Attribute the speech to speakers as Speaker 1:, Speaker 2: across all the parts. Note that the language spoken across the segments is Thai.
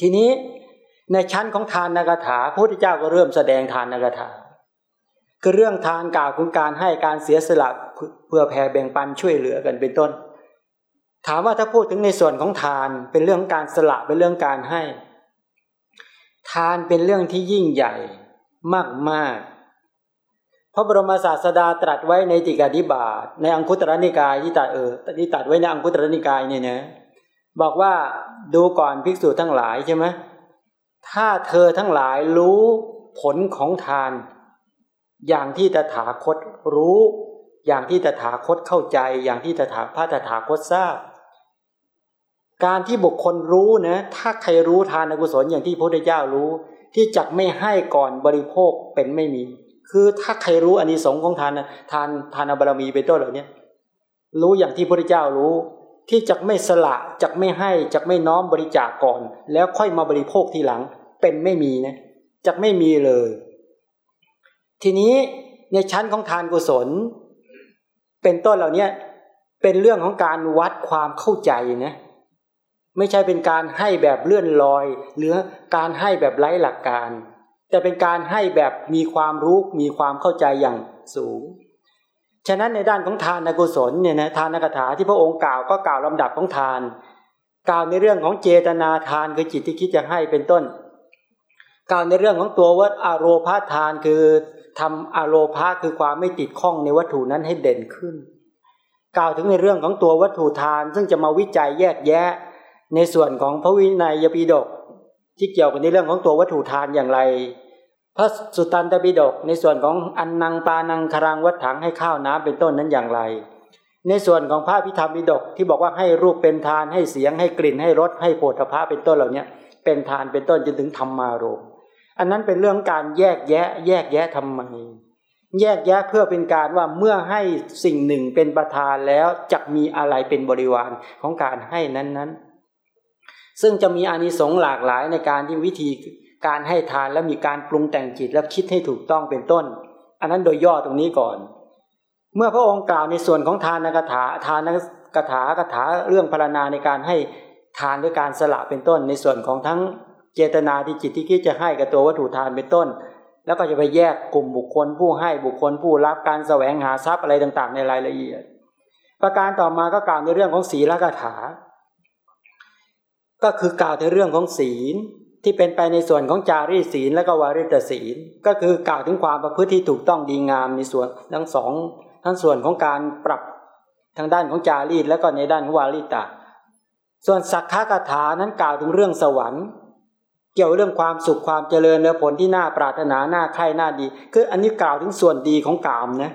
Speaker 1: ทีนี้ในชั้นของทานนากถาพระพุทธเจ้าก็เริ่มแสดงทานนากถาคือเรื่องทานกล่าวถึงการให้การเสียสละเพื่อแผ่แบ่งปันช่วยเหลือกันเป็นต้น ถามว่าถ้าพูดถึงในส่วนของทานเป็นเรื่องการสละเป็นเรื่องการให้ ทานเป็นเรื่องที่ยิ่งใหญ่มากมากพระบรมศาสดาตรัสไว้ในติกาธิบาตในอังคุตรนิกายที่ตัดเออที่ตัดไว้ในอังคุตรนิกายเนี่ยนะ บอกว่าดูก่อนภิกษุทั้งหลายใช่ไหมถ้าเธอทั้งหลายรู้ผลของทาน อย่างที่ตถาคตรู้ อย่างที่ตถาคตเข้าใจ อย่างที่ตถาพระตถาคตทราบ การที่บุคคลรู้นะ ถ้าใครรู้ทานอกุศลอย่างที่พระพุทธเจ้ารู้ ที่จักไม่ให้ก่อนบริโภคเป็นไม่มี คือถ้าใครรู้อันนี้สงของทานทานทานบารมีเป็นต้นเหล่านี้รู้อย่างที่พระพุทธเจ้ารู้ ที่จะไม่สละจะไม่ให้จะไม่น้อมบริจาคก่อน แล้วค่อยมาบริโภคทีหลัง เป็นไม่มีนะจะไม่มีเลย ทีนี้ในชั้นของทานกุศล เป็นต้นเหล่านี้เป็นเรื่องของการวัดความเข้าใจนะไม่ใช่เป็นการให้แบบเลื่อนลอย หรือการให้แบบไร้หลักการ แต่เป็นการให้แบบมีความรู้มีความเข้าใจอย่างสูง ฉะนั้นในด้านของทานกุศลเนี่ยนะทานกถาที่พระองค์กล่าวก็กล่าวลำดับของทาน กล่าวในเรื่องของเจตนาทานคือจิตที่คิดจะให้เป็นต้น กล่าวในเรื่องของตัววัดอารพาทานคือทำอารพาคือความไม่ติดข้องในวัตถุนั้นให้เด่นขึ้น กล่าวถึงในเรื่องของตัววัตถุทาน ซึ่งจะมาวิจัยแยกแยะ ในส่วนของพระวินัยยปีดกที่เกี่ยวกับในเรื่องของตัววัตถุทานอย่างไร ระสุตตันตปิฎกในส่วนของอันนังปานังครังวัดถังให้ข้าวน้ำเป็นต้นนั้นอย่างไร ในส่วนของพระพิธรรมปิฎกที่บอกว่าให้รูปเป็นทานให้เสียงให้กลิ่นให้รสให้โผฏฐะเป็นต้นเหล่านี้เป็นทานเป็นต้นจนถึงธรรมารมอันนั้นเป็นเรื่องการแยกแยะ แยกแยะทำไมแยกแยะเพื่อเป็นการว่าเมื่อให้สิ่งหนึ่งเป็นประธานแล้วจะมีอะไรเป็นบริวารของการให้นั้นๆ ซึ่งจะมีอานิสงส์หลากหลายในการที่วิธี การให้ทานแล้วมีการปรุงแต่งจิตแล้วคิดให้ถูกต้องเป็นต้น อันนั้นโดยย่อตรงนี้ก่อน เมื่อพระองค์กล่าวในส่วนของทานนกถาทานนกถากถาเรื่องพารณาในการให้ทานด้วยการสละเป็นต้น ในส่วนของทั้งเจตนาที่จิตที่คิดจะให้กับตัววัตถุทานเป็นต้น แล้วก็จะไปแยกกลุ่มบุคคลผู้ให้บุคคลผู้รับการแสวงหาทรัพย์อะไรต่างๆ ในรายละเอียด ประการต่อมาก็กล่าวในเรื่องของศีลกถา ก็คือกล่าวในเรื่องของศีล ที่เป็นไปในส่วนของจารีศีลและก็วาริตศีล ก็คือกล่าวถึงความประพฤติที่ถูกต้องดีงามในส่วนทั้งสองทั้งส่วนของการปรับทางด้านของจารีตและก็ในด้านของวาริตาส่วนสักขะกถานั้นกล่าวถึงเรื่องสวรรค์เกี่ยวเรื่องความสุขความเจริญและผลที่น่าปรารถนาน่าใคร่น่าดี คืออันนี้กล่าวถึงส่วนดีของกามนะ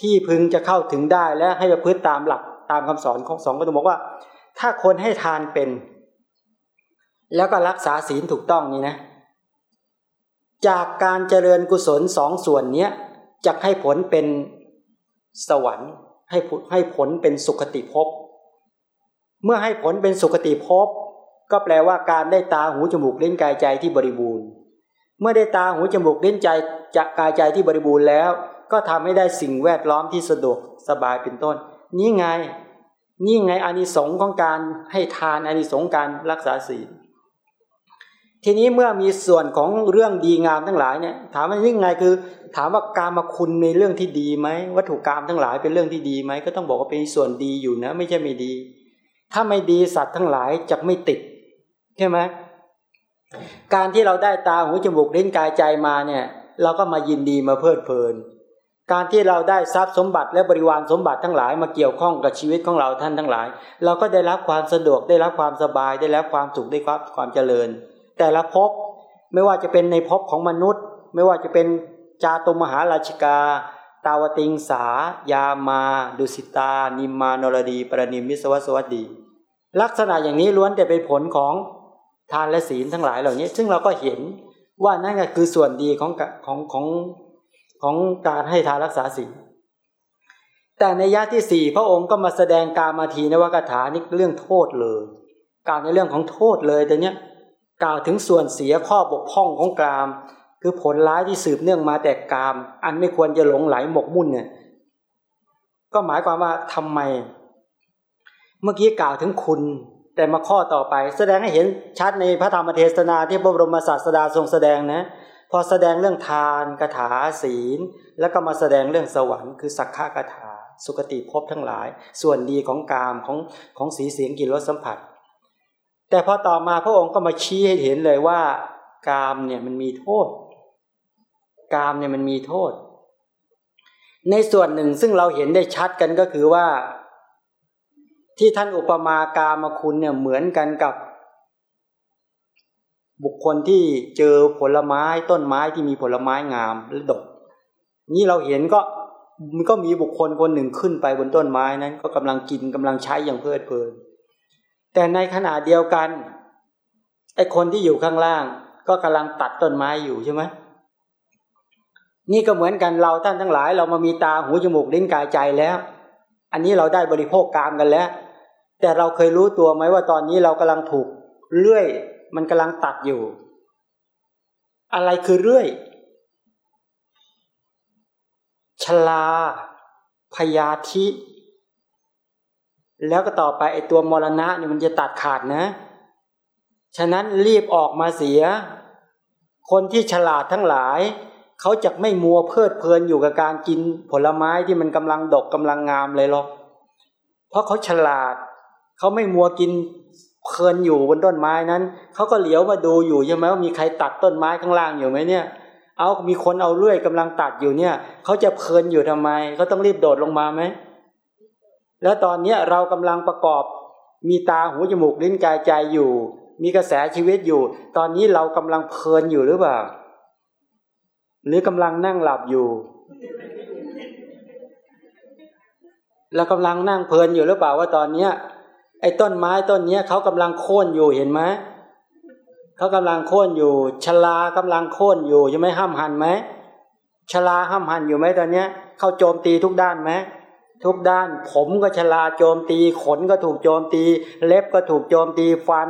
Speaker 1: ที่พึงจะเข้าถึงได้และให้ประพฤติตามหลักตามคำสอนของสองก็ต้องบอกว่า ถ้าคนให้ทานเป็น แล้วก็รักษาศีลถูกต้องนี่นะ จากการเจริญกุศลสองส่วนเนี้ยจะให้ผลเป็นสวรรค์ ให้ให้ผลเป็นสุขติภพ เมื่อให้ผลเป็นสุขติภพ ก็แปลว่าการได้ตาหูจมูกเล่นกายใจที่บริบูรณ์ เมื่อได้ตาหูจมูกเล่นใจจะกายใจที่บริบูรณ์แล้ว ก็ทำให้ได้สิ่งแวดล้อมที่สะดวกสบายเป็นต้น นี่ไงนี่ไงอานิสงส์ของการให้ทานอานิสงส์การรักษาศีล ทีนี้เมื่อมีส่วนของเรื่องดีงามทั้งหลายเนี่ย ถามว่ายังไงคือ ถามว่าการมาคุณในเรื่องที่ดีไหมวัตถุกรรมทั้งหลายเป็นเรื่องที่ดีไหมก็ต้องบอกว่าเป็นส่วนดีอยู่นะ ไม่ใช่ไม่ดี ถ้าไม่ดีสัตว์ทั้งหลายจะไม่ติดใช่ไหมการที่เราได้ตาหูจมูกลิ้นกายใจมาเนี่ยเราก็มายินดีมาเพลิดเพลิน การที่เราได้ทรัพย์สมบัติและบริวารสมบัติทั้งหลายมาเกี่ยวข้องกับชีวิตของเราท่านทั้งหลาย เราก็ได้รับความสะดวกได้รับความสบายได้รับความสุขได้รับความเจริญ แต่ละภพไม่ว่าจะเป็นในภพของมนุษย์ ไม่ว่าจะเป็นจาตุมหาราชิกา ตาวติงสา ยามา ดุสิตา นิมมานรดี ปรนิมิสวัสวัสดี ลักษณะอย่างนี้ล้วนแต่เป็นผลของทานและศีลทั้งหลายเหล่านี้ ซึ่งเราก็เห็นว่านั่นก็คือส่วนดีของของของของการให้ทานรักษาศีลแต่ในยะที่สี่พระองค์ก็มาแสดงการมาทีนวกถานี่เรื่องโทษเลย การในเรื่องของโทษเลยแต่เนี้ย กล่าวถึงส่วนเสียข้อบกพร่องของกาม คือผลร้ายที่สืบเนื่องมาแต่กาม อันไม่ควรจะหลงไหลหมกมุ่นเนี่ยก็หมายความว่าทำไม เมื่อกี้กล่าวถึงคุณ แต่มาข้อต่อไป แสดงให้เห็นชัดในพระธรรมเทศนาที่พระบรมศาสดาทรงแสดงนะพอแสดงเรื่องทานคาถาศีล แล้วก็มาแสดงเรื่องสวรรค์คือสักขะคาถา สุคติภพทั้งหลาย ส่วนดีของกามของของสีเสียงกลิ่นรสสัมผัส แต่พอต่อมาพระองค์ก็มาชี้ให้เห็นเลยว่ากามเนี่ยมันมีโทษ กามเนี่ยมันมีโทษ ในส่วนหนึ่งซึ่งเราเห็นได้ชัดกันก็คือว่า ที่ท่านอุปมากามคุณเนี่ยเหมือนกันกับ บุคคลที่เจอผลไม้ต้นไม้ที่มีผลไม้งามและดก นี่เราเห็นก็มันก็มีบุคคลคนหนึ่งขึ้นไปบนต้นไม้นั้น ก็กำลังกินกำลังใช้อย่างเพลิดเพลิน แต่ในขณะเดียวกันไอ้คนที่อยู่ข้างล่าง ก็กำลังตัดต้นไม้อยู่ใช่ไหมนี่ก็เหมือนกันเราท่านทั้งหลาย เรามามีตาหูจมูกลิ้นกายใจแล้ว อันนี้เราได้บริโภคกามกันแล้ว แต่เราเคยรู้ตัวไหมว่าตอนนี้เรากำลังถูกเลื่อย มันกำลังตัดอยู่ อะไรคือเลื่อยชลาพยาธิ แล้วก็ต่อไปไอตัวมรณะเนี่ยมันจะตัดขาดนะ ฉะนั้นรีบออกมาเสีย คนที่ฉลาดทั้งหลาย เขาจะไม่มัวเพลิดเพลินอยู่กับการกินผลไม้ที่มันกำลังดกกำลังงามเลยหรอก เพราะเขาฉลาด เขาไม่มัวกินเพลินอยู่บนต้นไม้นั้น เขาก็เหลียวมาดูอยู่ใช่ไหมว่ามีใครตัดต้นไม้ข้างล่างอยู่ไหมเนี่ย เอามีคนเอาเลื่อยกำลังตัดอยู่เนี่ย เขาจะเพลินอยู่ทำไมเขาต้องรีบโดดลงมาไหม แล้วตอนนี้เรากำลังประกอบมีตาหูจมูกลิ้นกายใจอยู่ มีกระแสชีวิตอยู่ ตอนนี้เรากำลังเพลินอยู่หรือเปล่า หรือกำลังนั่งหลับอยู่เรากำลังนั่งเพลินอยู่หรือเปล่าว่าตอนเนี้ย ไอ้ต้นไม้ต้นเนี้ยเขากำลังโค่นอยู่เห็นไหมเขากำลังโค่นอยู่ชลากำลังโค่นอยู่ใช่ไหมห้ามหันไหมชลาห้ามหันอยู่ไหมตอนเนี้ย เข้าโจมตีทุกด้านไหม ทุกด้านผมก็ชลาโจมตี ขนก็ถูกโจมตี เล็บก็ถูกโจมตีฟัน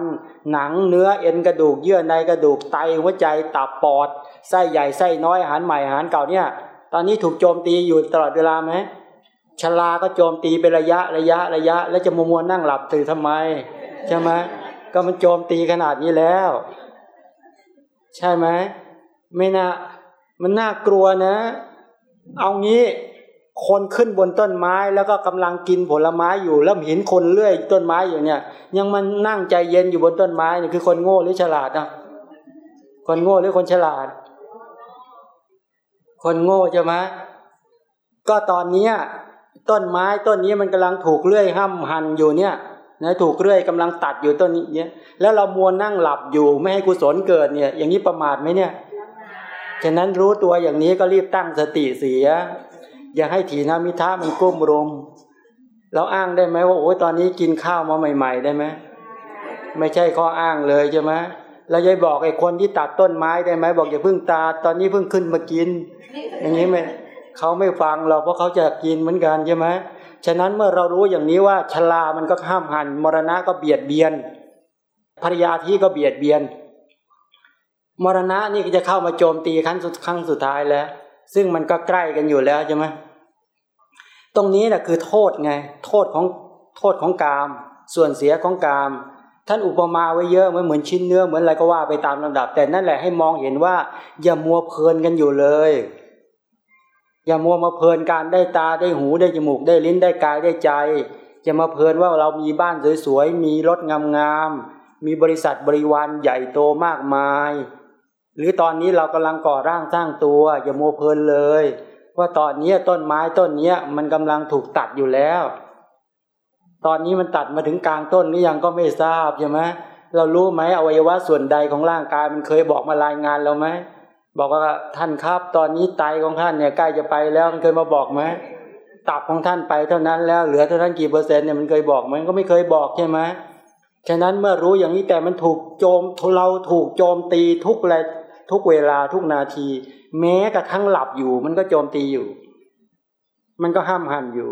Speaker 1: หนังเนื้อเอ็นกระดูกเยื่อในกระดูกไตหัวใจตับปอดไส้ใหญ่ไส้น้อยอาหารใหม่อาหารเก่าเนี่ย ตอนนี้ถูกโจมตีอยู่ตลอดเวลาไหมชลาก็โจมตีเป็นระยะระยะระยะ แล้วจะมัวมัวนั่งหลับตื่นทำไม ใช่ไหมก็มันโจมตีขนาดนี้แล้ว ใช่ไหมไม่น่ามันน่ากลัวนะ เอางี้ คนขึ้นบนต้นไม้แล้วก็กำลังกินผลไม้อยู่แล้วเห็นคนเลื่อยต้นไม้อยู่เนี่ย ยังมันนั่งใจเย็นอยู่บนต้นไม้นี่คือคนโง่หรือฉลาดนะคนโง่หรือคนฉลาด คนโง่ใช่ไหมก็ตอนเนี้ยต้นไม้ต้นนี้มันกำลังถูกเลื่อยห้ำหั่นอยู่เนี่ยนะถูกเลื่อยกำลังตัดอยู่ต้นนี้เนี่ยแล้วเรามัวนั่งหลับอยู่ไม่ให้กุศลเกิดเนี่ย อย่างนี้ประมาทไหมเนี่ยฉะนั้นรู้ตัวอย่างนี้ก็รีบตั้งสติเสีย อย่าให้ถีนามิทะมันก้มรมเราอ้างได้ไหมว่าโอ้ยตอนนี้กินข้าวมาใหม่ ๆ ได้ไหมไม่ใช่ข้ออ้างเลยใช่ไหมเราจะบอกไอ้คนที่ตัดต้นไม้ได้ไหมบอกอย่าเพิ่งตาตอนนี้เพิ่งขึ้นมากิน อย่างนี้ไหมเขาไม่ฟังเราเพราะเขาจะกินเหมือนกันใช่ไหมฉะนั้นเมื่อเรารู้อย่างนี้ว่าชลามันก็ห้ามหันมรณะก็เบียดเบียนภรรยาที่ก็เบียดเบียน มรณะนี่ก็จะเข้ามาโจมตีครั้งสุดครั้งสุดท้ายแล้ว ซึ่งมันก็ใกล้กันอยู่แล้วใช่ไหมตรงนี้แหละคือโทษไง โทษของโทษของกาม ส่วนเสียของกาม ท่านอุปมาไว้เยอะเหมือนชิ้นเนื้อเหมือนอะไรก็ว่าไปตามลำดับ แต่นั่นแหละให้มองเห็นว่า อย่ามัวเพลินกันอยู่เลย อย่ามัวมาเพลินการได้ตาได้หูได้จมูกได้ลิ้นได้กายได้ใจอย่ามาเพลินว่าเรามีบ้านสวยๆมีรถงามๆมีบริษัทบริวารใหญ่โตมากมาย หรือตอนนี้เรากำลังก่อร่างสร้างตัวอย่าโมเพลินเลย ว่าตอนนี้ต้นไม้ต้นนี้มันกำลังถูกตัดอยู่แล้ว ตอนนี้มันตัดมาถึงกลางต้นหรือยังก็ไม่ทราบใช่ไหมเรารู้ไหมอวัยวะส่วนใดของร่างกายมันเคยบอกมารายงานเราไหมบอกว่าท่านครับ ตอนนี้ไตของท่านเนี่ยใกล้จะไปแล้วมันเคยมาบอกไหมตับของท่านไปเท่านั้นแล้วเหลือเท่านั้นกี่เปอร์เซ็นต์เนี่ยมันเคยบอกมันก็ไม่เคยบอกใช่ไหมฉะนั้นเมื่อรู้อย่างนี้แต่มันถูกโจมเราถูกโจมตีทุกเว ทุกเวลาทุกนาที แม้กระทั่งหลับอยู่ มันก็โจมตีอยู่ มันก็ห้ามหันอยู่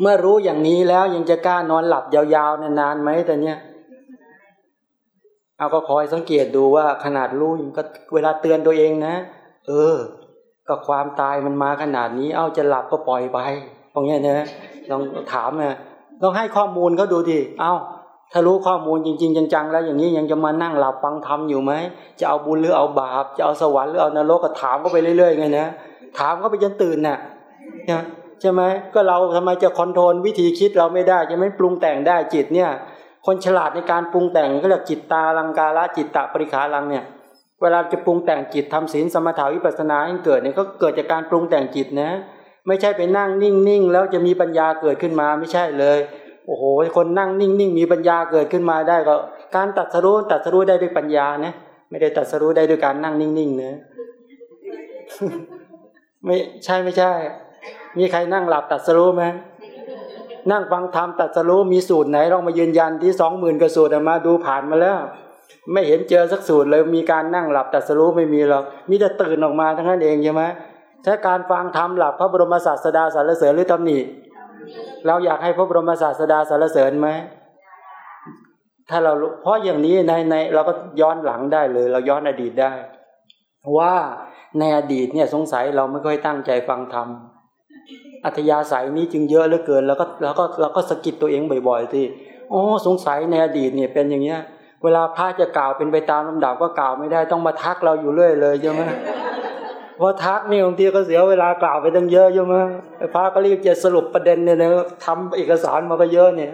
Speaker 1: เมื่อรู้อย่างนี้แล้วยังจะกล้านอนหลับยาวๆนานๆไหมแต่เนี้ยเอาก็คอยสังเกตดูว่าขนาดรู้ก็เวลาเตือนตัวเองนะ เออ ก็ความตายมันมาขนาดนี้ เอาจะหลับก็ปล่อยไปตรงนี้นะลองถามนะลองให้ข้อมูลเขาดูดิเอา ถ้ารู้ข้อมูลจริง ๆ จังๆ แล้วอย่างนี้ยังจะมานั่งหลับฟังธรรมอยู่ไหมจะเอาบุญหรือเอาบาป จะเอาสวรรค์หรือเอานรกก็ถามก็ไปเรื่อยๆไงนะถามก็ไปจนตื่นน่ะใช่ไหมก็เราทำไมจะคอนโทรลวิธีคิดเราไม่ได้จะไม่ปรุงแต่งได้จิตเนี่ย คนฉลาดในการปรุงแต่งก็เรียกจิตตาลังกาละจิตตะปริขาลังเนี่ย เวลาจะปรุงแต่งจิตทำศีลสมถาวิปัสสนาให้เกิดเนี่ยก็เกิดจากการปรุงแต่งจิตนะ ไม่ใช่ไปนั่งนิ่งๆแล้วจะมีปัญญาเกิดขึ้นมาไม่ใช่เลย โอ้โห คนนั่งนิ่งๆ มีปัญญาเกิดขึ้นมาได้ก็ การตัดสรู้ตัดสรู้ได้ด้วยปัญญานะไม่ได้ตัดสรู้ได้ด้วยการนั่งนิ่งๆนะไม่ใช่ไม่ใช่ มีใครนั่งหลับตัดสรู้ไหมนั่งฟังธรรมตัดสรู้มีสูตรไหนลองมายืนยันที่สองหมื่นกระสูตรมาดูผ่านมาแล้ว ไม่เห็นเจอสักสูตรเลยมีการนั่งหลับตัดสรู้ไม่มีหรอกมีแต่ตื่นออกมาทั้งนั้นเองใช่ไหมถ้าการฟังธรรมหลับพระบรมศาสดาสารเสริญหรือตำหนิ เราอยากให้พระบรมศาสดาสารเสริญไหมถ้าเราเพราะอย่างนี้ในในเราก็ย้อนหลังได้เลย เราย้อนอดีตได้ ว่าในอดีตเนี่ยสงสัยเราไม่ค่อยตั้งใจฟังธรรมอัธยาศัยนี้จึงเยอะเหลือเกิน แล้วก็แล้วก็เราก็สะกิดตัวเองบ่อยๆที่อ๋อสงสัยในอดีตเนี่ยเป็นอย่างเงี้ย เวลาพระจะกล่าวเป็นไปตามลำดับก็กล่าวไม่ได้ต้องมาทักเราอยู่เรื่อยเลยใช่ไหม พอทักนี่บางทีก็เสียเวลากล่าวไปตั้งเยอะใช่ไหมพระก็รีบจะสรุปประเด็นเนี่ยนะทำเอกสารมาก็เยอะเนี่ย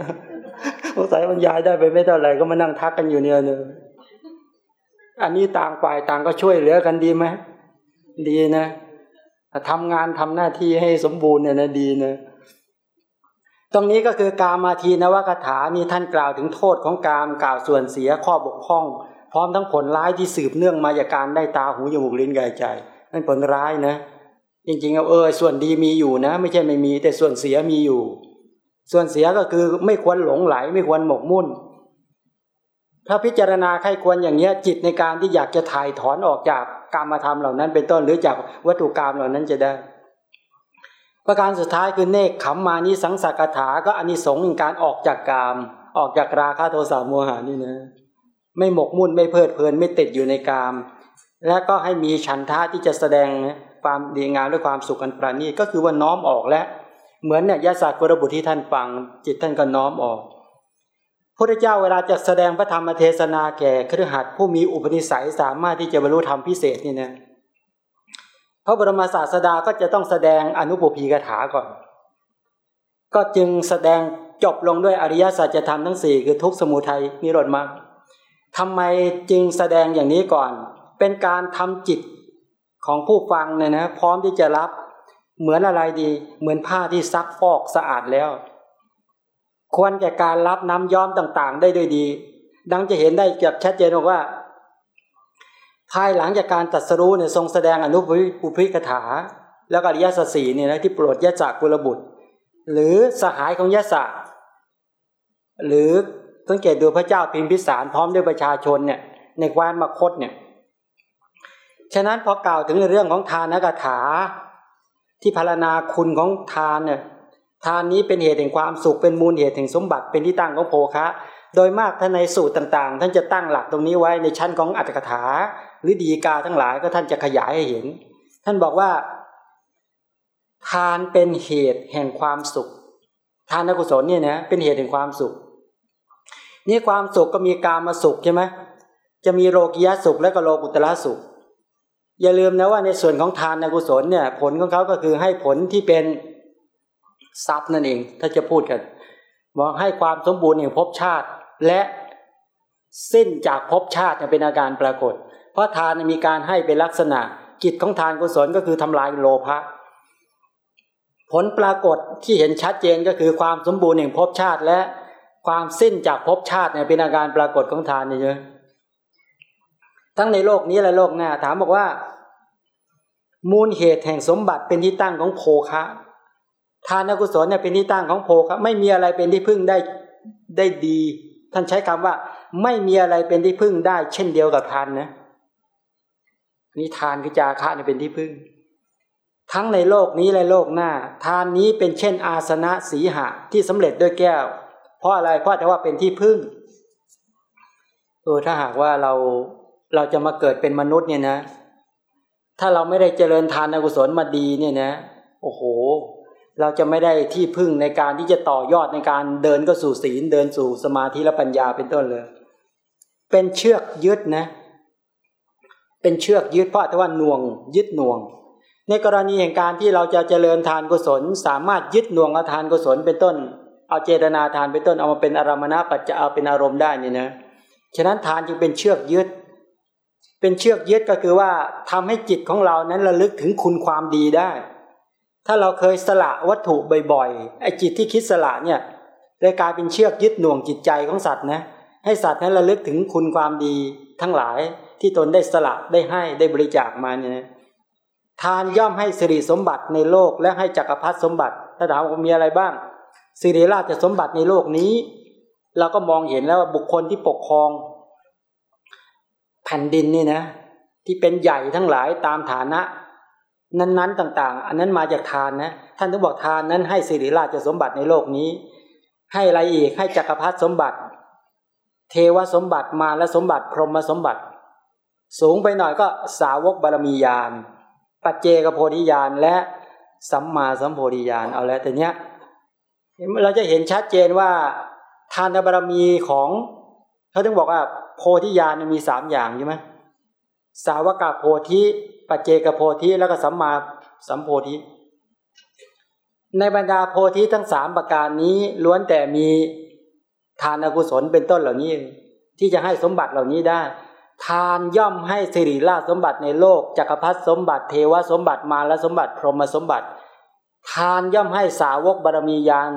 Speaker 1: สงสัยมันยายได้ไปไม่เท่าไหร่ก็มานั่งทักกันอยู่เนี่ยเนยอันนี้ต่างฝ่ายต่างก็ช่วยเหลือกันดีไหมดีนะทำงานทำหน้าที่ให้สมบูรณ์เนี่ยนะดีนะตรงนี้ก็คือกามาทีนวกถานี่ท่านกล่าวถึงโทษของกามกล่าวส่วนเสียข้อบกพร่อง พร้อมทั้งผลร้ายที่สืบเนื่องมาจากการได้ตาหูจมูกลิ้นกายใจ นั่นผลร้ายนะ จริงๆเอาเออส่วนดีมีอยู่นะ ไม่ใช่ไม่มี แต่ส่วนเสียมีอยู่ ส่วนเสียก็คือไม่ควรหลงไหล ไม่ควรหมกมุ่น ถ้าพิจารณาใครควรอย่างเนี้ย จิตในการที่อยากจะถ่ายถอนออกจากกรรมธรรมเหล่านั้น เป็นต้นหรือจากวัตถุกรรมเหล่านั้นจะได้ ประการสุดท้ายคือเนคขมมานิสังสักถาก็อานิสงส์ในการออกจากกามออกจากราคะโทสะโมหานี่นะไม่หมกมุ่นไม่เพลิดเพลินไม่ติดอยู่ในกาม และก็ให้มีฉันทะที่จะแสดงความดีงามด้วยความสุขอันประณีตก็คือว่าน้อมออกและ เหมือนเนี่ยยาศาสตร์กรบุที่ท่านฟัง จิตท่านก็น้อมออกพระเจ้าเวลาจะแสดงพระธรรมเทศนาแก่ครือขัดผู้มีอุปนิสัยสามารถที่จะบรรลุธรรมพิเศษนี่นะพระบรมศาสดาก็จะต้องแสดงอนุปพีกถาก่อน ก็จึงแสดงจบลงด้วยอริยสัจธรรมทั้งสี่คือทุกสมุทัยนิโรธมรรคทำไมจึงแสดงอย่างนี้ก่อน เป็นการทำจิตของผู้ฟังเนี่ยนะพร้อมที่จะรับเหมือนอะไรดี เหมือนผ้าที่ซักฟอกสะอาดแล้ว ควรแก่การรับน้ำย้อมต่างๆ ได้ด้วยดี ดังจะเห็นได้แบบชัดเจนว่า ภายหลังจากการตัดสรู้เนี่ยทรงแสดงอนุปุพิกถา แล้วก็อริยสัจสีเนี่ยนะที่โปรดยะจักกุลบุตร หรือสหายของยะสะหรือสังเกตดูพระเจ้าพิมพิสารพร้อมด้วยประชาชนเนี่ยในควานมคตเนี่ย ฉะนั้นพอกล่าวถึงในเรื่องของทานกถา ที่พารณาคุณของทานเนี่ยทานนี้เป็นเหตุแห่งความสุขเป็นมูลเหตุแห่งสมบัติเป็นที่ตั้งของโภคะ โดยมากท่านในสูตรต่าง ๆ ท่านจะตั้งหลักตรงนี้ไว้ในชั้นของอัตถกถา หรือดีกาทั้งหลายก็ท่านจะขยายให้เห็น ท่านบอกว่า ทานเป็นเหตุแห่งความสุข ทานกุศลเนี่ยนะเป็นเหตุแห่งความสุข นี่ความสุขก็มีกามาสุขใช่ไหมจะมีโลกิยสุขและก็โลกุตละสุข อย่าลืมนะว่าในส่วนของทานกุศลเนี่ย ผลของเขาก็คือให้ผลที่เป็นทรัพย์นั่นเอง ถ้าจะพูดกันบอกให้ความสมบูรณ์แห่งภพชาติ และสิ้นจากภพชาติเป็นอาการปรากฏ เพราะทานมีการให้เป็นลักษณะ กิจของทานกุศลก็คือทำลายโลภะผลปรากฏที่เห็นชัดเจนก็คือความสมบูรณ์แห่งภพชาติ และความสิ้นจากภพชาติเนี่ยเป็นอาการปรากฏของทานนี่เยอะ ทั้งในโลกนี้และโลกหน้า ถามบอกว่า มูลเหตุแห่งสมบัติเป็นที่ตั้งของโภคะทานกุศลเนี่ยเป็นที่ตั้งของโภคะไม่มีอะไรเป็นที่พึ่งได้ได้ดี ท่านใช้คำว่า ไม่มีอะไรเป็นที่พึ่งได้ เช่นเดียวกับทานนะนี่ทานคือจาคะเนี่ยเป็นที่พึ่ง ทั้งในโลกนี้และโลกหน้า ทานนี้เป็นเช่น อาสนะสีหะที่สำเร็จด้วยแก้ว เพราะอะไรเพราะแต่ว่าเป็นที่พึ่งเออถ้าหากว่าเรา เราจะมาเกิดเป็นมนุษย์เนี่ยนะ ถ้าเราไม่ได้เจริญทานอกุศลมาดีเนี่ยนะ โอ้โห เราจะไม่ได้ที่พึ่งในการที่จะต่อยอดในการเดินก็สู่ศีล เดินสู่สมาธิและปัญญาเป็นต้นเลย เป็นเชือกยึดนะ เป็นเชือกยึดเพราะแต่ว่าน่วง ยึดน่วง ในกรณีแห่งการที่เราจะเจริญทานกุศล สามารถยึดน่วงเอาทานกุศลเป็นต้น เอาเจตนาทานเป็นต้นเอามาเป็นอารมณปัจจะเอาเป็นอารมณ์ได้นี่นะ ฉะนั้นทานจึงเป็นเชือกยึด เป็นเชือกยึดก็คือว่าทำให้จิตของเรานั้นระลึกถึงคุณความดีได้ ถ้าเราเคยสละวัตถุบ่อยๆไอ้จิตที่คิดสละเนี่ยได้กลายเป็นเชือกยึดหน่วงจิตใจของสัตว์นะให้สัตว์นั้นระลึกถึงคุณความดีทั้งหลายที่ตนได้สละได้ให้ได้บริจาคมาเนี่ยทานย่อมให้สิริสมบัติในโลกและให้จักรพรรดิสมบัติถ้าถามว่ามีอะไรบ้างสิริราชสมบัติในโลกนี้ เราก็มองเห็นแล้วว่าบุคคลที่ปกครอง แผ่นดินนี่นะ ที่เป็นใหญ่ทั้งหลายตามฐานะ นั้น ๆ ต่าง ๆ อันนั้นมาจากทานนะ ท่านต้องบอกทานนั้นให้สิริราชสมบัติในโลกนี้ ให้อะไรอีกให้จักรพรรดิสมบัติ เทวสมบัติมาและสมบัติพรหมสมบัติ สูงไปหน่อยก็สาวกบารมียานปัจเจกโพธิญาณและสัมมาสัมโพธิญาณเอาแล้วแต่เนี้ยเราจะเห็นชัดเจนว่าทานบารมีของ เขาต้องบอกว่า โพธิญาณมีสามอย่างใช่ไหมสาวกโพธิปัจเจกโพธิแล้วก็สัมมาสัมโพธิ ในบรรดาโพธิทั้งสามประการนี้ล้วนแต่มีทานอกุศลเป็นต้นเหล่านี้ ที่จะให้สมบัติเหล่านี้ได้ ทานย่อมให้สิริราชสมบัติในโลกจักรพรรดิสมบัติเทวสมบัติมาและสมบัติพรหมสมบัติ ทานย่อมให้สาวกบารมียาน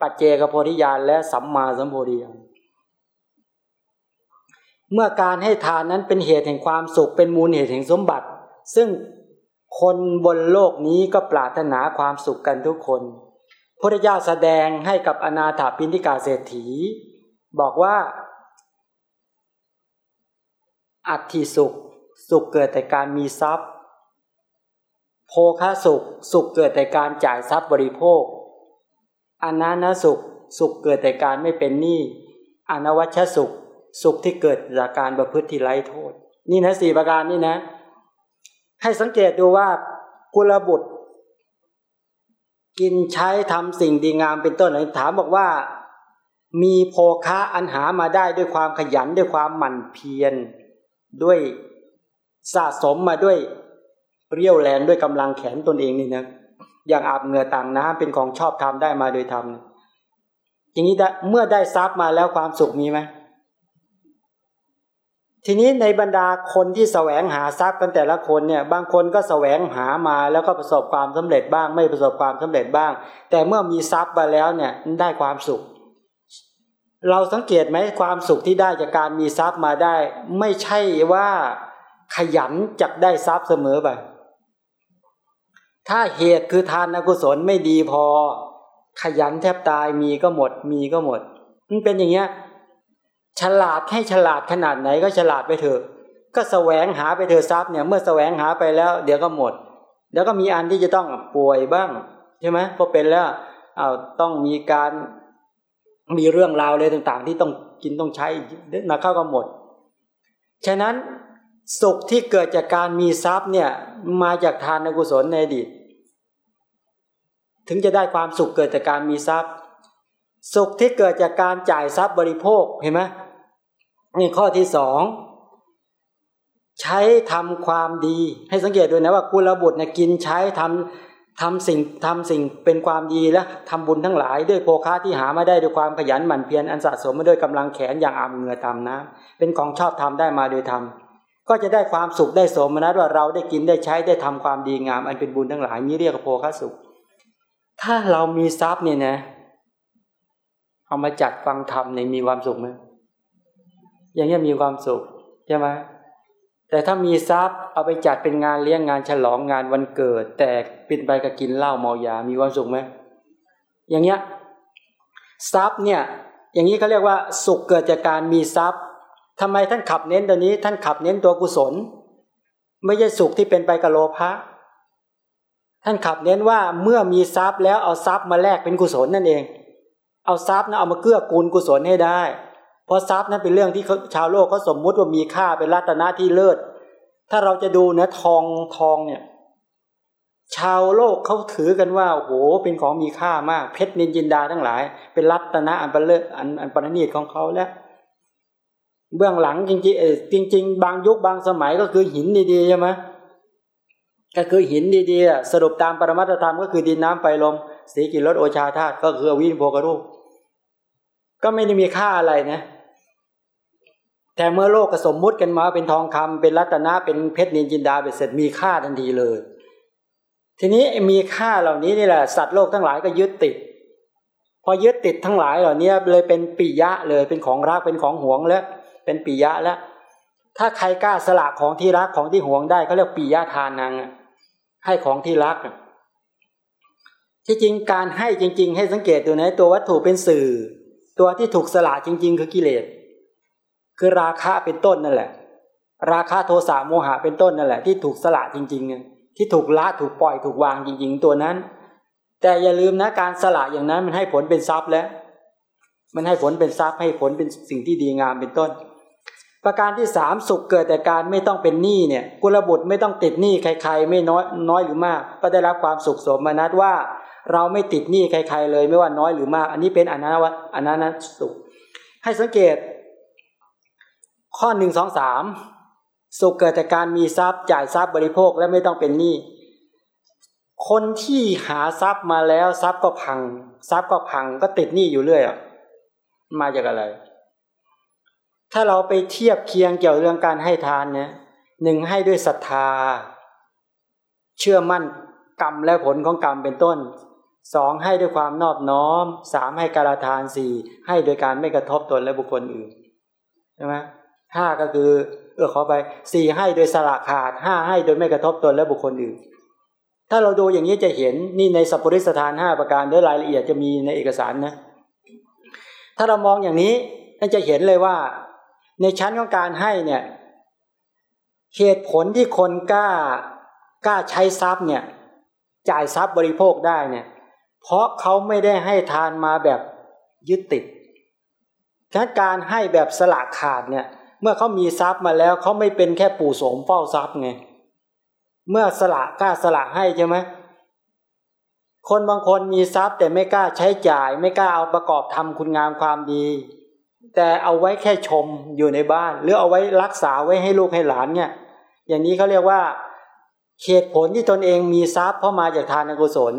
Speaker 1: ปัจเจกโพธิญาณและสัมมาสัมโพธิญาณ เมื่อการให้ทานนั้นเป็นเหตุแห่งความสุข เป็นมูลเหตุแห่งสมบัติ ซึ่งคนบนโลกนี้ก็ปรารถนาความสุขกันทุกคนพระเจ้าแสดงให้กับอนาถาปินทิกาเศรษฐี บอกว่า อัตถิสุข สุขเกิดแต่การมีทรัพย์ โภคาสุข สุขเกิดแต่การจ่ายทรัพย์บริโภคอนานาสุข สุขเกิดแต่การไม่เป็นหนี้อนวัชสุข สุขที่เกิดจากการประพฤติที่ไร้โทษ นี่นะสี่ประการนี่นะ ให้สังเกตดูว่ากุลบุตร กินใช้ทำสิ่งดีงามเป็นต้นถามบอกว่า มีโภคะอันหามาได้ด้วยความขยันด้วยความหมั่นเพียรด้วยสะสมมาด้วยเรียวแรงด้วยกำลังแขนตนเองนี่นะอย่างอาบเหงื่อต่างน้ำเป็นของชอบทำได้มาโดยธรรมอย่างนี้เมื่อได้ทรัพย์มาแล้วความสุขมีไหม ทีนี้ในบรรดาคนที่แสวงหาทรัพย์กันแต่ละคนเนี่ยบางคนก็แสวงหามาแล้วก็ประสบความสำเร็จบ้าง ไม่ประสบความสำเร็จบ้าง แต่เมื่อมีทรัพย์มาแล้วเนี่ยได้ความสุข เราสังเกตไหมความสุขที่ได้จากการมีทรัพย์มาได้ ไม่ใช่ว่าขยันจักได้ทรัพย์เสมอไปถ้าเหตุคือทานกุศลไม่ดีพอ ขยันแทบตายมีก็หมด มีก็หมด มันเป็นอย่างเงี้ย ฉลาดให้ฉลาดขนาดไหนก็ฉลาดไปเถอะ ก็แสวงหาไปเถอะทรัพย์เนี่ยเมื่อแสวงหาไปแล้ว เดี๋ยวก็หมด เดี๋ยวก็มีอันที่จะต้องป่วยบ้างใช่ไหมพอเป็นแล้วเอาต้องมีการมีเรื่องราวอะไรต่างๆ ที่ต้องกินต้องใช้เดี๋ยวมาเข้าก็หมด ฉะนั้นสุขที่เกิดจากการมีทรัพย์เนี่ยมาจากทานกุศลในอดีต ถึงจะได้ความสุขเกิดจากการมีทรัพย์ สุขที่เกิดจากการจ่ายทรัพย์บริโภคเห็นไหม นี่ข้อที่สองใช้ทำความดี ให้สังเกตด้วยนะว่ากุลบุตรเนี่ยกินใช้ทำทำสิ่งทำสิ่งเป็นความดีและทำบุญทั้งหลาย ด้วยโภคะที่หาไมาได้ด้วยความขยันหมั่นเพียรอันสะสมมาด้วยกำลังแขนอย่างอ่ำเหงื่อตามน้ำเป็นของชอบทำได้มาโดยธรรมก็จะได้ความสุขได้สมนัตว่าเราได้กินได้ใช้ได้ทำความดีงาม อันเป็นบุญทั้งหลายนี้เรียกโภคะสุข ถ้าเรามีทรัพย์เนี่ยนะ เอามาจัดฟังธรรมเนี่ยมีความสุขไหม อย่างนี้มีความสุขใช่ไหมแต่ถ้ามีทรัพย์เอาไปจัดเป็นงานเลี้ยงงานฉลองงานวันเกิด แต่ปินไปกับกินเหล้าเมายา มีความสุขไหมอย่างเงี้ยทรัพย์เนี่ยอย่างนี้เขาเรียกว่าสุขเกิดจากการมีทรัพย์ทำไมท่านขับเน้นตัวนี้ ท่านขับเน้นตัวกุศล ไม่ใช่สุขที่เป็นไปกับโลภะท่านขับเน้นว่าเมื่อมีทรัพย์แล้วเอาทรัพย์มาแลกเป็นกุศลนั่นเอง เอาทรัพย์นะเอามาเกื้อกูลกุศลให้ได้ เพราะทรัพย์นั้นเป็นเรื่องที่ชาวโลกเขาสมมุติว่ามีค่าเป็นรัตนะที่เลิศ ถ้าเราจะดูเนื้อทองทองเนี่ย ชาวโลกเขาถือกันว่าโอ้โหเป็นของมีค่ามาก เพชรนินจินดาทั้งหลาย เป็นรัตนะอันประเลิศอันอันประณีตของเขาแล้วเบื้องหลังจริงๆเออจริง ๆ บางยุคบางสมัยก็คือหินดีๆใช่ไหมก็คือหินดีๆสรุปตามปรมัตธรรมก็คือดินน้ำไฟลมสีกิรสโอชาธาตุก็คือวินโพกรูป ก็ไม่ได้มีค่าอะไรนะ แต่เมื่อโลกสมมุติกันมาเป็นทองคำเป็นรัตนะเป็นเพชรนินจินดาเบ็ดเสร็จมีค่าทันทีเลย ทีนี้มีค่าเหล่านี้นี่แหละสัตว์โลกทั้งหลายก็ยึดติด พอยึดติดทั้งหลายเหล่านี้เลยเป็นปิยะเลยเป็นของรักเป็นของหวงแล้วเป็นปิยะแล้ว ถ้าใครกล้าสละของที่รักของที่หวงได้เขาเรียกปิยะทานนางให้ของที่รักที่จริงการให้จริง ๆ ให้สังเกตดูนะตัววัตถุเป็นสื่อ ตัวที่ถูกสละจริง ๆ คือกิเลส คือราคะเป็นต้นนั่นแหละ ราคะโทสะโมหะเป็นต้นนั่นแหละ ที่ถูกสละจริงๆที่ถูกละถูกปล่อยถูกวางจริง ๆ ตัวนั้น แต่อย่าลืมนะการสละอย่างนั้นมันให้ผลเป็นทรัพย์แล้ว มันให้ผลเป็นทรัพย์ให้ผลเป็นสิ่งที่ดีงามเป็นต้น ประการที่สามสุขเกิดแต่การไม่ต้องเป็นหนี้เนี่ยกุลบุตรไม่ต้องติดหนี้ใคร ๆ ไม่น้อยน้อยหรือมาก ก็ได้รับความสุขสมนัตว่าเราไม่ติดหนี้ใคร ๆ เลยไม่ว่าน้อยหรือมาก อันนี้เป็นอนันตวะอนันตสุข ให้สังเกต ข้อหนึ่งสองสามสุขเกิดจากการมีทรัพย์จ่ายทรัพย์บริโภคและไม่ต้องเป็นหนี้คนที่หาทรัพย์มาแล้วทรัพย์ก็พัง ทรัพย์ก็พังก็ติดหนี้อยู่เรื่อยอะมาจากอะไร ถ้าเราไปเทียบเคียงเกี่ยวเรื่องการให้ทานเนี่ยหนึ่งให้ด้วยศรัทธา เชื่อมั่นกรรมและผลของกรรมเป็นต้นสองให้ด้วยความนอบน้อมสามให้การทานสี่ให้โดยการไม่กระทบตนและบุคคลอื่นใช่ไหม ห้าก็คือ เออขอไปสี่ให้โดยสละขาดห้าให้โดยไม่กระทบตนและบุคคลอื่น ถ้าเราดูอย่างนี้จะเห็นนี่ในสัพปริสถานห้าประการด้วยรายละเอียดจะมีในเอกสารนะ ถ้าเรามองอย่างนี้นั่นจะเห็นเลยว่า ในชั้นของการให้เนี่ยเหตุผลที่คนกล้ากล้าใช้ทรัพย์เนี่ยจ่ายทรัพย์บริโภคได้เนี่ยเพราะเขาไม่ได้ให้ทานมาแบบยึดติดการให้แบบสละขาดเนี่ย เมื่อเขามีทรัพย์มาแล้วเขาไม่เป็นแค่ปู่โสมเฝ้าทรัพย์ไงเมื่อสละกล้าสละให้ใช่ไหมคนบางคนมีทรัพย์แต่ไม่กล้าใช้จ่าย ไม่กล้าเอาประกอบทำคุณงามความดี แต่เอาไว้แค่ชมอยู่ในบ้าน หรือเอาไว้รักษาไว้ให้ลูกให้หลานเนี่ย อย่างนี้เขาเรียกว่าเหตุผลที่ตนเองมีทรัพย์เพราะมาจากทานกุศล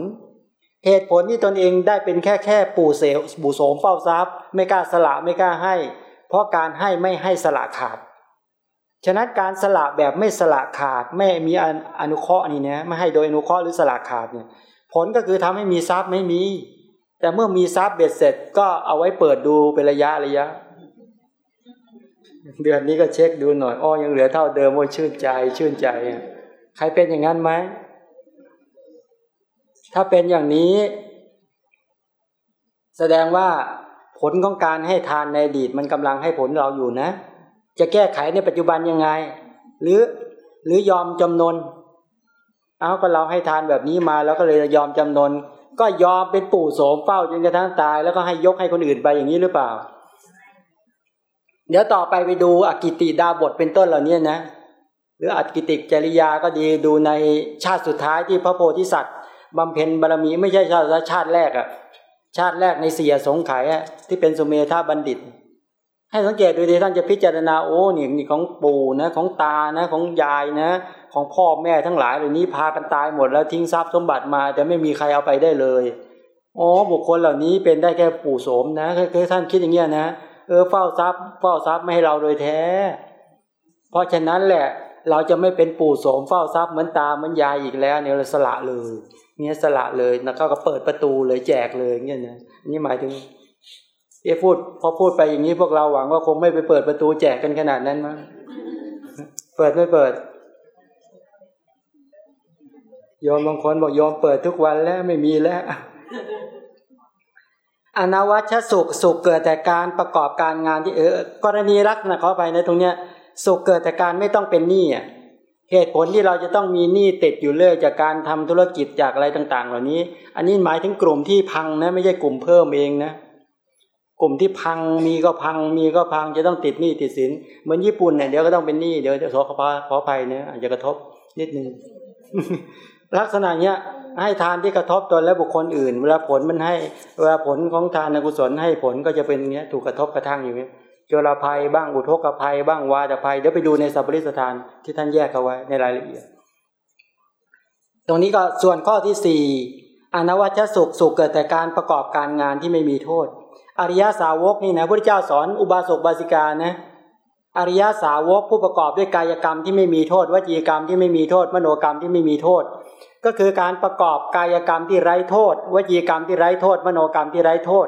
Speaker 1: เหตุผลที่ตนเองได้เป็นแค่แค่ปู่เสวปู่โสมเฝ้าทรัพย์ ไม่กล้าสละไม่กล้าให้ เพราะการให้ไม่ให้สละขาด ฉะนั้นการสละแบบไม่สละขาดไม่มีอนุเคราะห์นี่นะไม่ให้โดยอนุเคราะห์หรือสละขาดเนี่ยผลก็คือทำให้มีทรัพย์ไม่มี แต่เมื่อมีทรัพย์เบ็ดเสร็จก็เอาไว้เปิดดูเป็นระยะระยะ เดือนนี้ก็เช็คดูหน่อยอ้อยังเหลือเท่าเดิมว่าชื่นใจ ชื่นใจ ใครเป็นอย่างนั้นไหมถ้าเป็นอย่างนี้ แสดงว่า ผลของการให้ทานในอดีตมันกำลังให้ผลเราอยู่นะ จะแก้ไขในปัจจุบันยังไง หรือหรือยอมจำนน เอาก็เราให้ทานแบบนี้มาแล้วก็เลยยอมจำนน ก็ยอมเป็นปู่โสมเฝ้าจนกระทั่งตาย แล้วก็ให้ยกให้คนอื่นไปอย่างนี้หรือเปล่า เดี๋ยวต่อไปไปดูอกิติดาบทเป็นต้นเหล่านี้นะ หรืออกิติจริยาก็ดีดูในชาติสุดท้ายที่พระโพธิสัตว์บำเพ็ญบารมีไม่ใช่ชาติชาติแรกอะ ชาติแรกในเสียสงไขยที่เป็นสุเมธาบัณฑิต ให้สังเกตดูดีท่านจะพิจารณาโอ้นี่นี่ของปู่นะของตานะของยายนะ ของพ่อแม่ทั้งหลายเหล่านี้พากันตายหมดแล้วทิ้งทรัพย์สมบัติมา แต่ไม่มีใครเอาไปได้เลยอ๋อบุคคลเหล่านี้เป็นได้แค่ปู่โสมนะคือท่านคิดอย่างเงี้ยนะเออเฝ้าทรัพย์เฝ้าทรัพย์ไม่ให้เราโดยแท้ เพราะฉะนั้นแหละเราจะไม่เป็นปู่โสมเฝ้าทรัพย์เหมือนตาเหมือนยายอีกแล้วเนี่ยเราสละเลย เนี่ยสละเลยนะเขาก็เปิดประตูเลยแจกเลยเนี่ยนะนี่หมายถึงเอพูดพอพูดไปอย่างนี้พวกเราหวังว่าคงไม่ไปเปิดประตูแจกกันขนาดนั้นมั้งเปิดไม่เปิดยอมบางคนบอกยอมเปิดทุกวันแล้วไม่มีแล้วอนวัชสุขสุขเกิดแต่การประกอบการงานที่เออกรณีรักนะเขาไปในตรงเนี้ย สุขเกิดแต่การไม่ต้องเป็นหนี้อะ เหตุผลที่เราจะต้องมีหนี้ติดอยู่เรื่อยจากการทำธุรกิจจากอะไรต่าง ๆ เหล่านี้ อันนี้หมายถึงกลุ่มที่พังนะไม่ใช่กลุ่มเพิ่มเองนะ กลุ่มที่พังมีก็พัง มีก็พังจะต้องติดหนี้ติดสินเหมือนญี่ปุ่นเนี่ยเดี๋ยวก็ต้องเป็นหนี้เดี๋ยวจะขอขอขอภัยเนี่ยอาจจะกระทบนิดนึงลักษณะเนี้ยให้ทานที่กระทบตนและบุคคลอื่น เวลาผลมันให้เวลาผลของทานกุศลให้ผลก็จะเป็นเนี้ยถูกกระทบกระทั่งอยู่เนี้ย โจรภัยบ้างอุทกภัย บ้างวาตภัยเดี๋ยวไปดูในสัพพริสถานที่ท่านแยกเอาไว้ในรายละเอียด ตรงนี้ก็ส่วนข้อที่สี่อนวัชสุขสุขเกิดแต่การประกอบการงานที่ไม่มีโทษ อริยสาวกนี่นะพระเจ้าสอนอุบาสกบาสิกานะอริยสาวกผู้ประกอบด้วยกายกรรมที่ไม่มีโทษวจีกรรมที่ไม่มีโทษ มโนกรรมที่ไม่มีโทษ ก็คือการประกอบกายกรรมที่ไร้โทษวจีกรรมที่ไร้โทษ มโนกรรมที่ไร้โทษ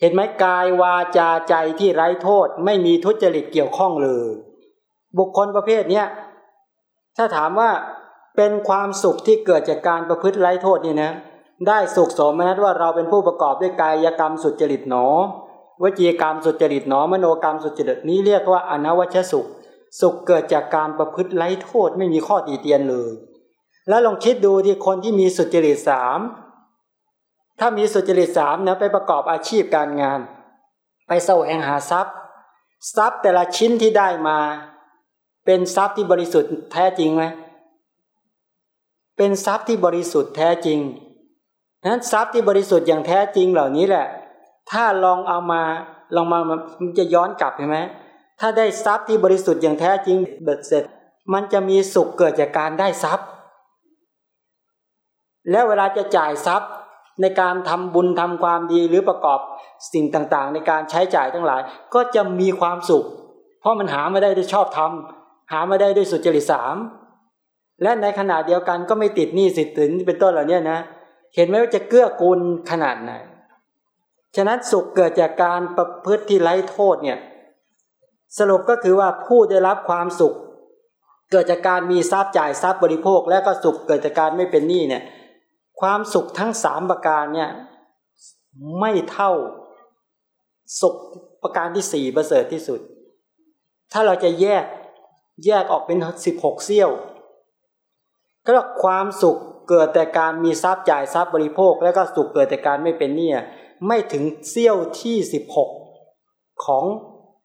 Speaker 1: เห็นไหมกายวาจาใจที่ไร้โทษ ไม่มีทุจริตเกี่ยวข้องเลย บุคคลประเภทเนี้ยถ้าถามว่าเป็นความสุขที่เกิดจากการประพฤติไร้โทษนี่นะ ได้สุขสมนัตว่าเราเป็นผู้ประกอบด้วยกายกรรมสุจริตหนอวจีกรรมสุจริตหนอมโนกรรมสุจริตนี้เรียกว่าอนวัชสุข สุขเกิดจากการประพฤติไร้โทษไม่มีข้อตีเตียนเลย แล้วลองคิดดูที่คนที่มีสุจริตสาม ถ้ามีสุจริตสามนะไปประกอบอาชีพการงาน ไปแสวงหาทรัพย์ ทรัพย์แต่ละชิ้นที่ได้มา เป็นทรัพย์ที่บริสุทธิ์แท้จริงไหมเป็นทรัพย์ที่บริสุทธิ์แท้จริงนั้นทรัพย์ที่บริสุทธิ์อย่างแท้จริงเหล่านี้แหละ ถ้าลองเอามาลองมามันจะย้อนกลับใช่ไหมถ้าได้ทรัพย์ที่บริสุทธิ์อย่างแท้จริงเบิดเสร็จ มันจะมีสุขเกิดจากการได้ทรัพย์ แล้วเวลาจะจ่ายทรัพย์ ในการทำบุญทำความดีหรือประกอบสิ่งต่างๆ ในการใช้จ่ายทั้งหลาย ก็จะมีความสุข เพราะมันหาไม่ได้ด้วยชอบทำหาไม่ได้ด้วยสุจริตสามและในขณะเดียวกันก็ไม่ติดหนี้สิทธิ์ถึงเป็นต้นเหล่านี้นะ เห็นไหมว่าจะเกื้อกูลขนาดไหน ฉะนั้นสุขเกิดจากการประพฤติที่ไร้โทษเนี่ยสรุปก็คือว่าผู้ได้รับความสุข เกิดจากการมีทรัพย์จ่ายทรัพย์บริโภค และก็สุขเกิดจากการไม่เป็นหนี้เนี่ย ความสุขทั้งสามประการเนี่ยไม่เท่าสุขประการที่สี่ประเสริฐที่สุด ถ้าเราจะแยกแยกออกเป็นสิบหกเซี่ยว ก็ความสุขเกิดแต่การมีทรัพย์จ่ายทรัพย์บริโภค แล้วก็สุขเกิดแต่การไม่เป็นเนี่ยไม่ถึงเซี่ยวที่สิบหกของ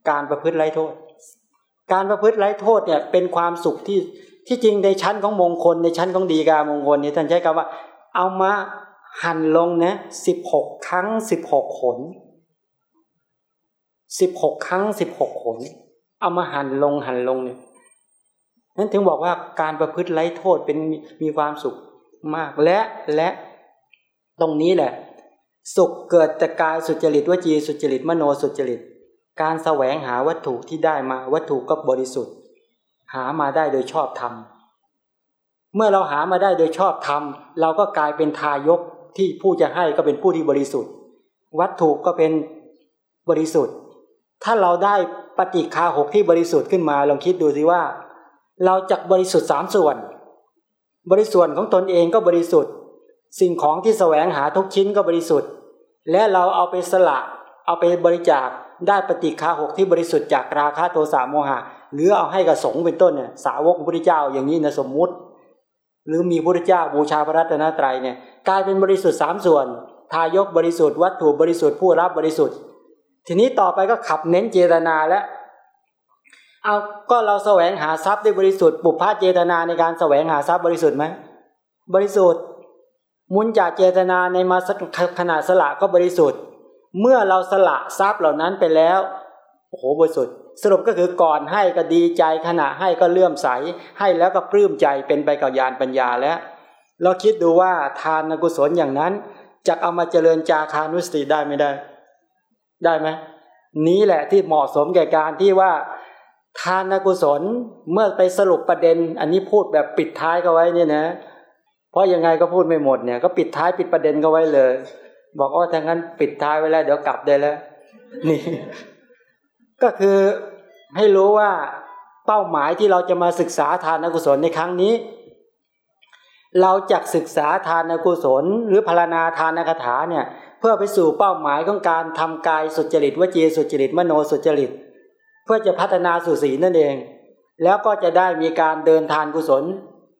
Speaker 1: การประพฤติไร้โทษ การประพฤติไร้โทษเนี่ยเป็นความสุขที่ที่จริงในชั้นของมงคลในชั้นของดีกามงคลเนี่ยท่านใช้คำว่า เอามาหั่นลงนะสิบหกครั้งสิบหกขนสิบหกครั้งสิบหกขน เอามาหั่นลงหั่นลงเนี่ยนั้นถึงบอกว่าการประพฤติไร้โทษเป็นมีความสุขมากและและตรงนี้แหละ สุขเกิดแต่กายสุจริตวจีสุจริตมโนสุจริต การแสวงหาวัตถุที่ได้มาวัตถุก็บริสุทธิ์ หามาได้โดยชอบธรรม เมื่อเราหามาได้โดยชอบธรรม เราก็กลายเป็นทายกที่ผู้จะให้ก็เป็นผู้ที่บริสุทธิ์ วัตถุก็เป็นบริสุทธิ์ ถ้าเราได้ปฏิคาหกที่บริสุทธิ์ขึ้นมาลองคิดดูสิว่า เราจะบริสุทธิ์สามส่วน บริสุทธิ์ของตนเองก็บริสุทธิ์ สิ่งของที่แสวงหาทุกชิ้นก็บริสุทธิ์ และเราเอาไปสละเอาไปบริจาคได้ปฏิฆาหกที่บริสุทธิ์จากราคะโทสะโมหะ หรือเอาให้กับสงฆ์เป็นต้นเนี่ยสาวกพระพุทธเจ้าอย่างนี้นะสมมุติ หรือมีพระพุทธเจ้าบูชาพระรัตนตรัยเนี่ยกลายเป็นบริสุทธิ์สามส่วน ทายกบริสุทธิ์วัตถุบริสุทธิ์ผู้รับบริสุทธิ์ ทีนี้ต่อไปก็ขับเน้นเจตนาแล้วเอาก็เราแสวงหาทรัพย์ได้บริสุทธิ์ปุพพะเจตนาในการแสวงหาทรัพย์บริสุทธิ์ไหมบริสุทธิ์ มุนจากเจตนาในมาขณะสละก็บริสุทธิ์ เมื่อเราสละทรัพย์เหล่านั้นไปแล้วโอ้โหบริสุทธิ์ สรุปก็คือก่อนให้ก็ดีใจขณะให้ก็เลื่อมใส ให้แล้วก็ปลื้มใจเป็นไปกับญาณปัญญาแล้ว เราคิดดูว่าทานกุศลอย่างนั้นจะเอามาเจริญจาคานุสติได้ไม่ได้ ได้ไหมนี้แหละที่เหมาะสมแก่การที่ว่า ทานกุศลเมื่อไปสรุปประเด็น อันนี้พูดแบบปิดท้ายก็ไว้เนี่ยนะ เพราะยังไงก็พูดไม่หมดเนี่ยก็ปิดท้ายปิดประเด็นก็ไว้เลย บอกว่าถ้างั้นปิดท้ายไว้แล้ว เดี๋ยวกลับได้แล้ว นี่ ก็คือให้รู้ว่าเป้าหมายที่เราจะมาศึกษาทานกุศลในครั้งนี้ เราจะศึกษาทานกุศล หรือพารณาทานคาถาเนี่ยเพื่อไปสู่เป้าหมายของการทำกายสุจริตวจีสุจริตมโนสุจริต เพื่อจะพัฒนาสู่ศีลนั่นเอง แล้วก็จะได้มีการเดินทานกุศล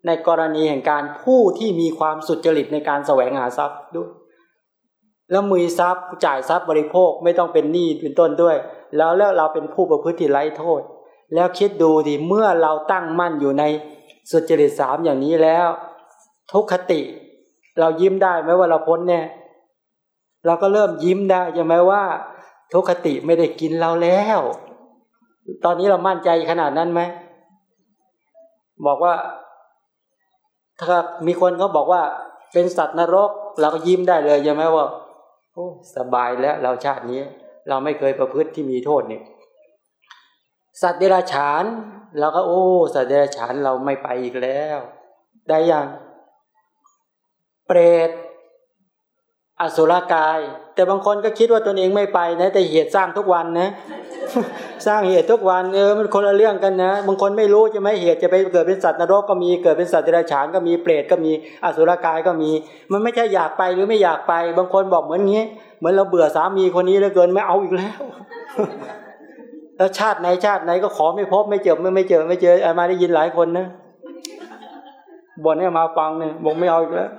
Speaker 1: ในกรณีแห่งการผู้ที่มีความสุจริตในการแสวงหาทรัพย์ด้วยแล้วมือทรัพย์จ่ายทรัพย์บริโภคไม่ต้องเป็นหนี้เป็นต้นด้วย แล้วแล้วเราเป็นผู้ประพฤติไร้โทษ แล้วคิดดูดิเมื่อเราตั้งมั่นอยู่ในสุจริตสามอย่างนี้แล้ว ทุกขติ เรายิ้มได้ไหมว่าเราพ้นเนี่ยเราก็เริ่มยิ้มได้ใช่ไหมว่า ทุกขติไม่ได้กินเราแล้ว ตอนนี้เรามั่นใจขนาดนั้นไหมบอกว่า ถ้ามีคนเขาบอกว่า เป็นสัตว์นรก เราก็ยิ้มได้เลยใช่ไหมว่าโอ้สบายแล้วเราชาตินี้ เราไม่เคยประพฤติที่มีโทษเนี่ยสัตว์เดรัจฉานเราก็โอ้สัตว์เดรัจฉานเราไม่ไปอีกแล้ว ได้ยัง เปรต อสุรกาย แต่บางคนก็คิดว่าตนเองไม่ไปนะแต่เหตุสร้างทุกวันนะ สร้างเหตุทุกวันเออมันคนละเรื่องกันนะ บางคนไม่รู้จะไม่เหตุจะไปเกิดเป็นสัตว์นรกก็มีเกิดเป็นสัตว์เดรัจฉานก็มีเปรตก็มีอสุรกายก็มี มันไม่ใช่อยากไปหรือไม่อยากไป บางคนบอกเหมือนงี้ เหมือนเราเบื่อสามีคนนี้เหลือเกินไม่เอาอีกแล้ว แล้วชาติไหนชาติไหนก็ขอไม่พบไม่เจอไม่ไม่เจอไม่เจออามาได้ยินหลายคนนะบ่นให้มาฟังเนี่ยบอกไม่เอาอีกแล้ว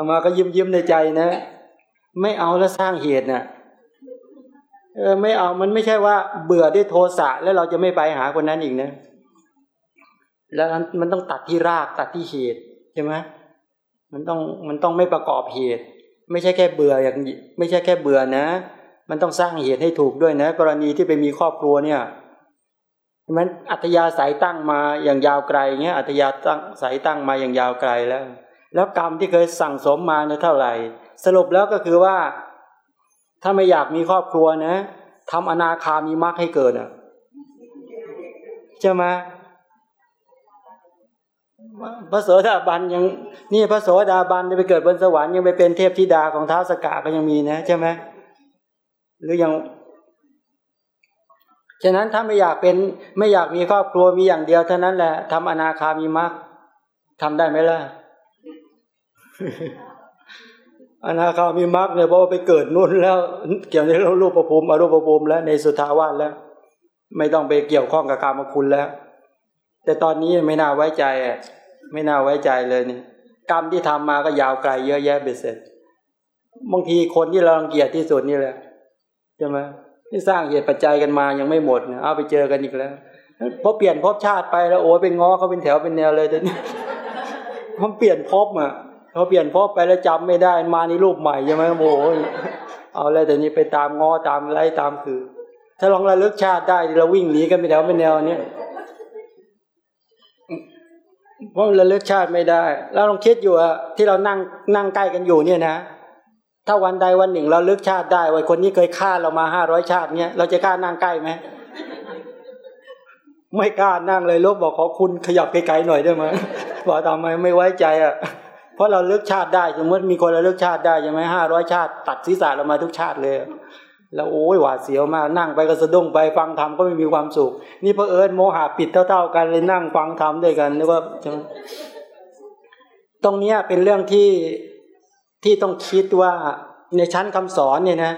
Speaker 1: อามาก็ยิ้มยิ้มในใจนะ ไม่เอาแล้วสร้างเหตุนะ่ะเออไม่เอามันไม่ใช่ว่า เบื่อด้วยโทสะแล้วเราจะไม่ไปหาคนนั้นอีกนะ แล้วมันต้องตัดที่รากตัดที่เหตุใช่ไหมมันต้องมันต้องไม่ประกอบเหตุ ไม่ใช่แค่เบื่ออย่างไม่ใช่แค่เบื่อนะ มันต้องสร้างเหตุให้ถูกด้วยนะ กรณีที่ไปมีครอบครัวเนี่ยมันอัตยาสายตั้งมาอย่างยาวไกลเงี้ยอัตยาตั้งสายตั้งมาอย่างยาวไกลแล้ว แล้วกรรมที่เคยสั่งสมมาเนี่ยเท่าไหร่ สรุปแล้วก็คือว่า ถ้าไม่อยากมีครอบครัวนะทำอนาคามีมรรคให้เกิดอะใช่ไหมพระโสดาบันยังนี่พระโสดาบันไปเกิดบนสวรรค์ยังไปเป็นเทพธิดาของท้าวสกาก็ยังมีนะใช่ไหมหรือยังฉะนั้นถ้าไม่อยากเป็นไม่อยากมีครอบครัวมีอย่างเดียวเท่านั้นแหละทำอนาคามีมรรคทำได้ไหมล่ะ อนาคามีมรรคเนี่ยเพราะว่าไปเกิดนู่นแล้ว เกี่ยวในรูปประภูมิอรูปประภูมิแล้วในสุทาวาสแล้ว ไม่ต้องไปเกี่ยวข้องกับกรรมคุณแล้ว แต่ตอนนี้ไม่น่าไว้ใจอะไม่น่าไว้ใจเลยนี่กรรมที่ทำมาก็ยาวไกลเยอะแยะเบ็ดเสร็จบางทีคนที่เรารังเกียจที่สุดนี่แหละใช่ไหมที่สร้างเหตุปัจจัยกันมายังไม่หมดเนี่ยเอาไปเจอกันอีกแล้วพอเปลี่ยนภพชาติไปแล้วโอ้ยไปง้อเขาเป็นแถวเป็นแนวเลยแต่นี่พอเปลี่ยนภพอะ พอเปลี่ยนภพไปแล้วจำไม่ได้มาในรูปใหม่ใช่ไหมโอ้ยเอาอะไรแต่นี้ไปตามงอตามไล่ตามคือ ถ้าลองระลึกชาติได้เราวิ่งหนีกันไปแถวเป็นแนวเนี้ยเพราะระลึกชาติไม่ได้ แล้วลองคิดอยู่อะที่เรานั่งนั่งใกล้กันอยู่เนี่ยนะ ถ้าวันใดวันหนึ่งเราลึกชาติได้ว่าคนนี้เคยฆ่าเรามาห้าร้อยชาติเนี้ยเราจะกล้านั่งใกล้ไหมไม่กล้านั่งเลยลูกบอกขอคุณขยับไกลๆหน่อยได้ไหมบอกทำไมไม่ไว้ใจอะ เพราะเราเลือกชาติได้สมมติมีคนเราเลือกชาติได้ใช่ไหมห้าร้อยชาติ ตัดศีรษะเรามาทุกชาติเลย แล้วโอ้ยหวาดเสียวมากนั่งไปก็สะดุ้งไปฟังธรรมก็ไม่มีความสุข นี่เพอเอิญโมหะปิดเท่า ๆ กันเลยนั่งฟังธรรมด้วยกันนึกว่าตรงนี้เป็นเรื่องที่ที่ต้องคิดว่าในชั้นคำสอนเนี่ยนะ